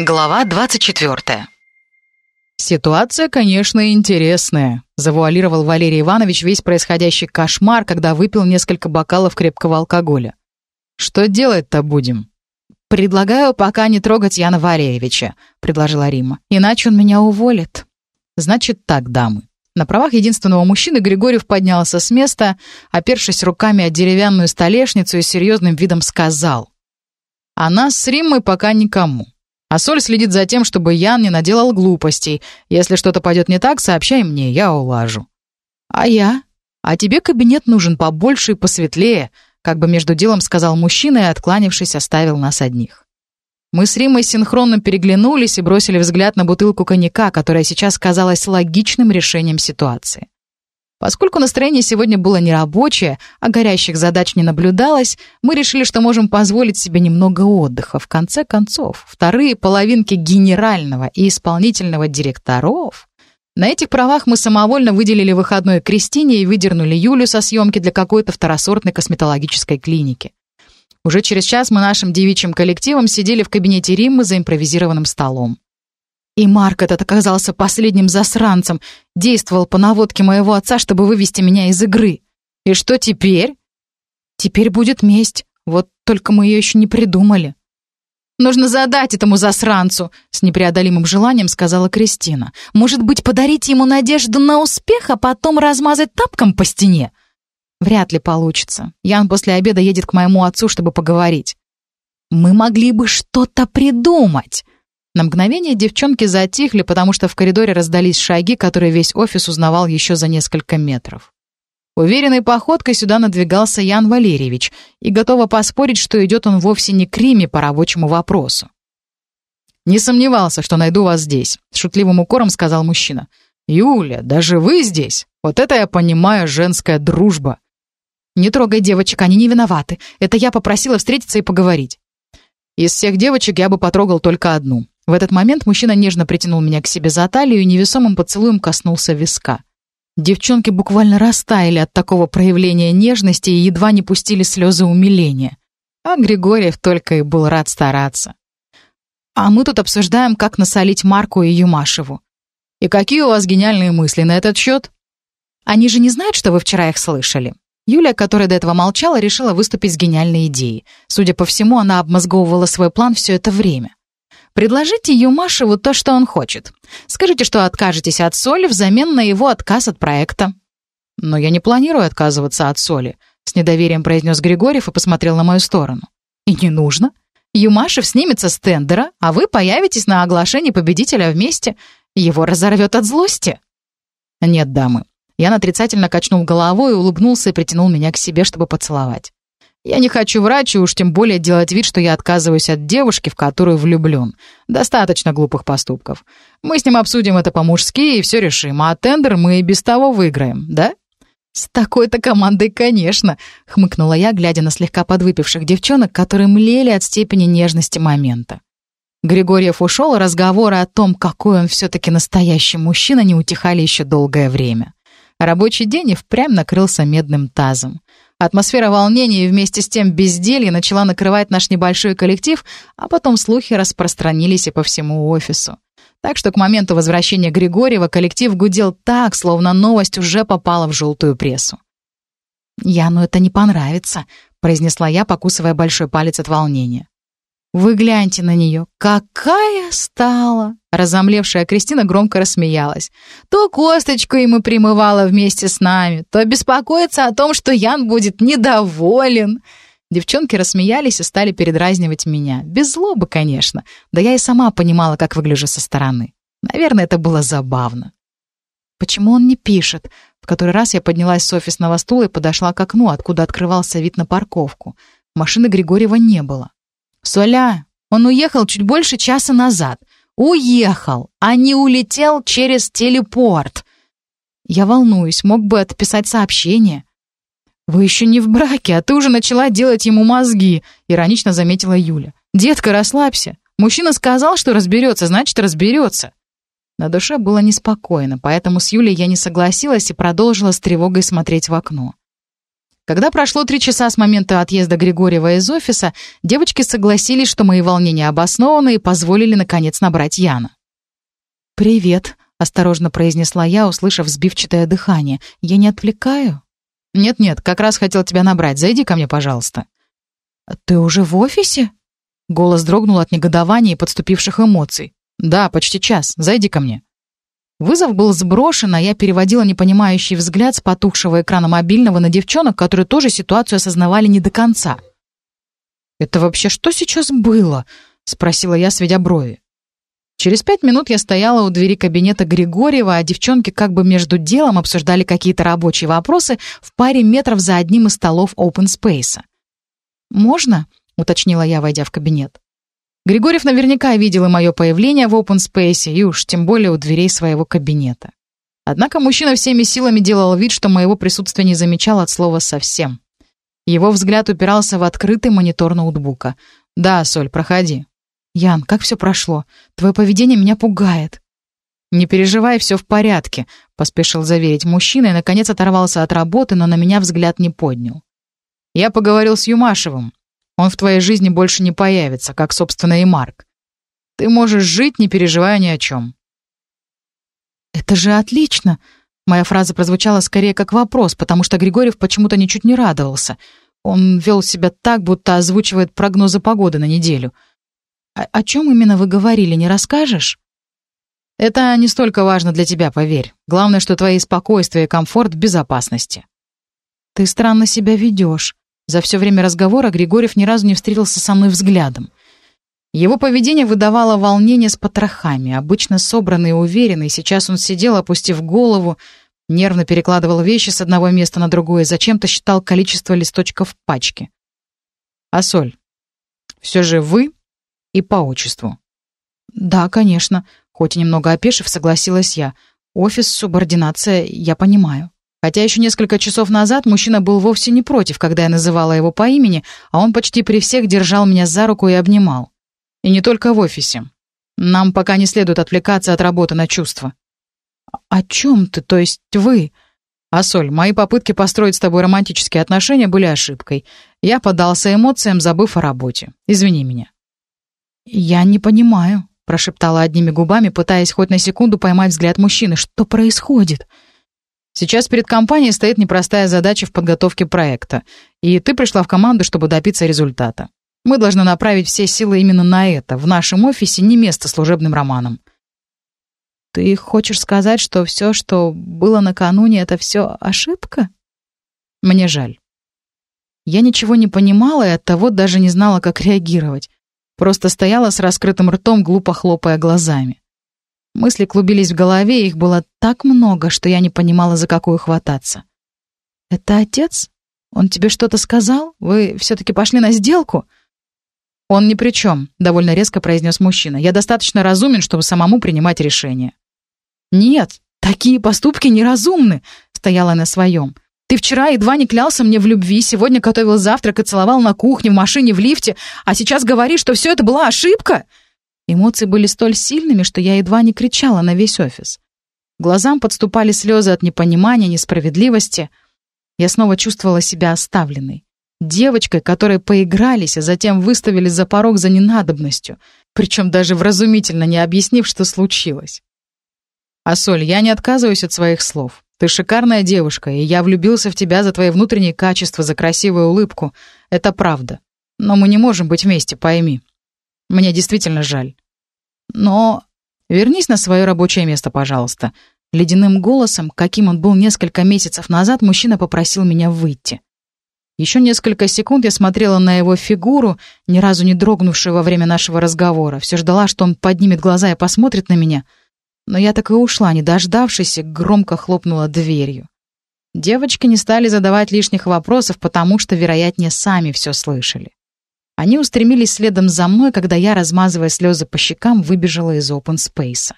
Глава 24. «Ситуация, конечно, интересная», — завуалировал Валерий Иванович весь происходящий кошмар, когда выпил несколько бокалов крепкого алкоголя. «Что делать-то будем?» «Предлагаю пока не трогать Яна Валерьевича», — предложила Рима. «Иначе он меня уволит». «Значит так, дамы». На правах единственного мужчины Григорьев поднялся с места, опершись руками о деревянную столешницу и серьезным видом сказал. «А нас с Риммой пока никому. А Соль следит за тем, чтобы Ян не наделал глупостей. Если что-то пойдет не так, сообщай мне, я улажу. А я? А тебе кабинет нужен побольше и посветлее, как бы между делом сказал мужчина и, откланившись, оставил нас одних. Мы с Римой синхронно переглянулись и бросили взгляд на бутылку коньяка, которая сейчас казалась логичным решением ситуации. Поскольку настроение сегодня было нерабочее, а горящих задач не наблюдалось, мы решили, что можем позволить себе немного отдыха. В конце концов, вторые половинки генерального и исполнительного директоров... На этих правах мы самовольно выделили выходной Кристине и выдернули Юлю со съемки для какой-то второсортной косметологической клиники. Уже через час мы нашим девичьим коллективом сидели в кабинете Риммы за импровизированным столом. И Марк этот оказался последним засранцем, действовал по наводке моего отца, чтобы вывести меня из игры. И что теперь? Теперь будет месть, вот только мы ее еще не придумали. «Нужно задать этому засранцу», — с непреодолимым желанием сказала Кристина. «Может быть, подарить ему надежду на успех, а потом размазать тапком по стене?» «Вряд ли получится. Ян после обеда едет к моему отцу, чтобы поговорить». «Мы могли бы что-то придумать», на мгновение девчонки затихли, потому что в коридоре раздались шаги, которые весь офис узнавал еще за несколько метров. Уверенной походкой сюда надвигался Ян Валерьевич, и готова поспорить, что идет он вовсе не к Риме по рабочему вопросу. «Не сомневался, что найду вас здесь», — шутливым укором сказал мужчина. «Юля, даже вы здесь? Вот это я понимаю женская дружба». «Не трогай девочек, они не виноваты. Это я попросила встретиться и поговорить». «Из всех девочек я бы потрогал только одну. В этот момент мужчина нежно притянул меня к себе за талию и невесомым поцелуем коснулся виска. Девчонки буквально растаяли от такого проявления нежности и едва не пустили слезы умиления. А Григорьев только и был рад стараться. А мы тут обсуждаем, как насолить Марку и Юмашеву. И какие у вас гениальные мысли на этот счет? Они же не знают, что вы вчера их слышали. Юля, которая до этого молчала, решила выступить с гениальной идеей. Судя по всему, она обмозговывала свой план все это время. Предложите Юмашеву то, что он хочет. Скажите, что откажетесь от соли взамен на его отказ от проекта». «Но я не планирую отказываться от соли», — с недоверием произнес Григорьев и посмотрел на мою сторону. «И не нужно. Юмашев снимется с тендера, а вы появитесь на оглашении победителя вместе. Его разорвет от злости». «Нет, дамы». Ян отрицательно качнул головой улыбнулся и притянул меня к себе, чтобы поцеловать. Я не хочу врать, и уж тем более делать вид, что я отказываюсь от девушки, в которую влюблен. Достаточно глупых поступков. Мы с ним обсудим это по-мужски и все решим, а тендер мы и без того выиграем, да? «С такой-то командой, конечно», — хмыкнула я, глядя на слегка подвыпивших девчонок, которые млели от степени нежности момента. Григорьев ушел, разговоры о том, какой он все-таки настоящий мужчина, не утихали еще долгое время. Рабочий день и впрямь накрылся медным тазом. Атмосфера волнения и вместе с тем безделья начала накрывать наш небольшой коллектив, а потом слухи распространились и по всему офису. Так что к моменту возвращения Григорьева коллектив гудел так, словно новость уже попала в желтую прессу. «Яну это не понравится», — произнесла я, покусывая большой палец от волнения. «Вы гляньте на нее. Какая стала!» Разомлевшая Кристина громко рассмеялась. «То косточку ему примывала вместе с нами, то беспокоится о том, что Ян будет недоволен». Девчонки рассмеялись и стали передразнивать меня. Без злобы, конечно. Да я и сама понимала, как выгляжу со стороны. Наверное, это было забавно. Почему он не пишет? В который раз я поднялась с офисного стула и подошла к окну, откуда открывался вид на парковку. Машины Григорьева не было. «Соля, он уехал чуть больше часа назад. Уехал, а не улетел через телепорт». Я волнуюсь, мог бы отписать сообщение. «Вы еще не в браке, а ты уже начала делать ему мозги», — иронично заметила Юля. «Детка, расслабься. Мужчина сказал, что разберется, значит, разберется». На душе было неспокойно, поэтому с Юлей я не согласилась и продолжила с тревогой смотреть в окно. Когда прошло три часа с момента отъезда Григорьева из офиса, девочки согласились, что мои волнения обоснованы и позволили, наконец, набрать Яна. «Привет», — осторожно произнесла я, услышав сбивчатое дыхание. «Я не отвлекаю?» «Нет-нет, как раз хотел тебя набрать. Зайди ко мне, пожалуйста». «Ты уже в офисе?» Голос дрогнул от негодования и подступивших эмоций. «Да, почти час. Зайди ко мне». Вызов был сброшен, а я переводила непонимающий взгляд с потухшего экрана мобильного на девчонок, которые тоже ситуацию осознавали не до конца. «Это вообще что сейчас было?» — спросила я, сведя брови. Через пять минут я стояла у двери кабинета Григорьева, а девчонки как бы между делом обсуждали какие-то рабочие вопросы в паре метров за одним из столов open space. «Можно?» — уточнила я, войдя в кабинет. Григорьев наверняка видел и мое появление в open space, и уж тем более у дверей своего кабинета. Однако мужчина всеми силами делал вид, что моего присутствия не замечал от слова совсем. Его взгляд упирался в открытый монитор ноутбука. «Да, Соль, проходи». «Ян, как все прошло? Твое поведение меня пугает». «Не переживай, все в порядке», — поспешил заверить мужчина и, наконец, оторвался от работы, но на меня взгляд не поднял. «Я поговорил с Юмашевым. Он в твоей жизни больше не появится, как, собственно, и Марк. Ты можешь жить, не переживая ни о чем. «Это же отлично!» Моя фраза прозвучала скорее как вопрос, потому что Григорьев почему-то ничуть не радовался. Он вел себя так, будто озвучивает прогнозы погоды на неделю. «О, о чем именно вы говорили, не расскажешь?» «Это не столько важно для тебя, поверь. Главное, что твои спокойствие и комфорт в безопасности». «Ты странно себя ведешь», за все время разговора Григорьев ни разу не встретился со мной взглядом. Его поведение выдавало волнение с потрохами, обычно собранный и уверенный. Сейчас он сидел, опустив голову, нервно перекладывал вещи с одного места на другое, зачем-то считал количество листочков в пачке. «А соль? Все же вы и по отчеству?» «Да, конечно», — хоть и немного опешив, согласилась я. «Офис, субординация, я понимаю». Хотя еще несколько часов назад мужчина был вовсе не против, когда я называла его по имени, а он почти при всех держал меня за руку и обнимал. И не только в офисе. Нам пока не следует отвлекаться от работы на чувства. «О чем ты? То есть вы?» «А, Соль, мои попытки построить с тобой романтические отношения были ошибкой. Я поддался эмоциям, забыв о работе. Извини меня». «Я не понимаю», — прошептала одними губами, пытаясь хоть на секунду поймать взгляд мужчины. «Что происходит?» Сейчас перед компанией стоит непростая задача в подготовке проекта, и ты пришла в команду, чтобы добиться результата. Мы должны направить все силы именно на это. В нашем офисе не место служебным романам. Ты хочешь сказать, что все, что было накануне, это все ошибка? Мне жаль. Я ничего не понимала и оттого даже не знала, как реагировать. Просто стояла с раскрытым ртом, глупо хлопая глазами. Мысли клубились в голове, их было так много, что я не понимала, за какую хвататься. «Это отец? Он тебе что-то сказал? Вы все-таки пошли на сделку?» «Он ни при чем», — довольно резко произнес мужчина. «Я достаточно разумен, чтобы самому принимать решения». «Нет, такие поступки неразумны», — стояла на своем. «Ты вчера едва не клялся мне в любви, сегодня готовил завтрак и целовал на кухне, в машине, в лифте, а сейчас говоришь, что все это была ошибка?» Эмоции были столь сильными, что я едва не кричала на весь офис. Глазам подступали слезы от непонимания, несправедливости. Я снова чувствовала себя оставленной. Девочкой, которой поигрались, а затем выставили за порог за ненадобностью, причем даже вразумительно не объяснив, что случилось. «А, Соль, я не отказываюсь от своих слов. Ты шикарная девушка, и я влюбился в тебя за твои внутренние качества, за красивую улыбку. Это правда. Но мы не можем быть вместе, пойми. Мне действительно жаль. Но вернись на свое рабочее место, пожалуйста. Ледяным голосом, каким он был несколько месяцев назад, мужчина попросил меня выйти. Еще несколько секунд я смотрела на его фигуру, ни разу не дрогнувшую во время нашего разговора. Все ждала, что он поднимет глаза и посмотрит на меня. Но я так и ушла, не дождавшись, и громко хлопнула дверью. Девочки не стали задавать лишних вопросов, потому что, вероятнее, сами все слышали. Они устремились следом за мной, когда я, размазывая слезы по щекам, выбежала из опен спейса.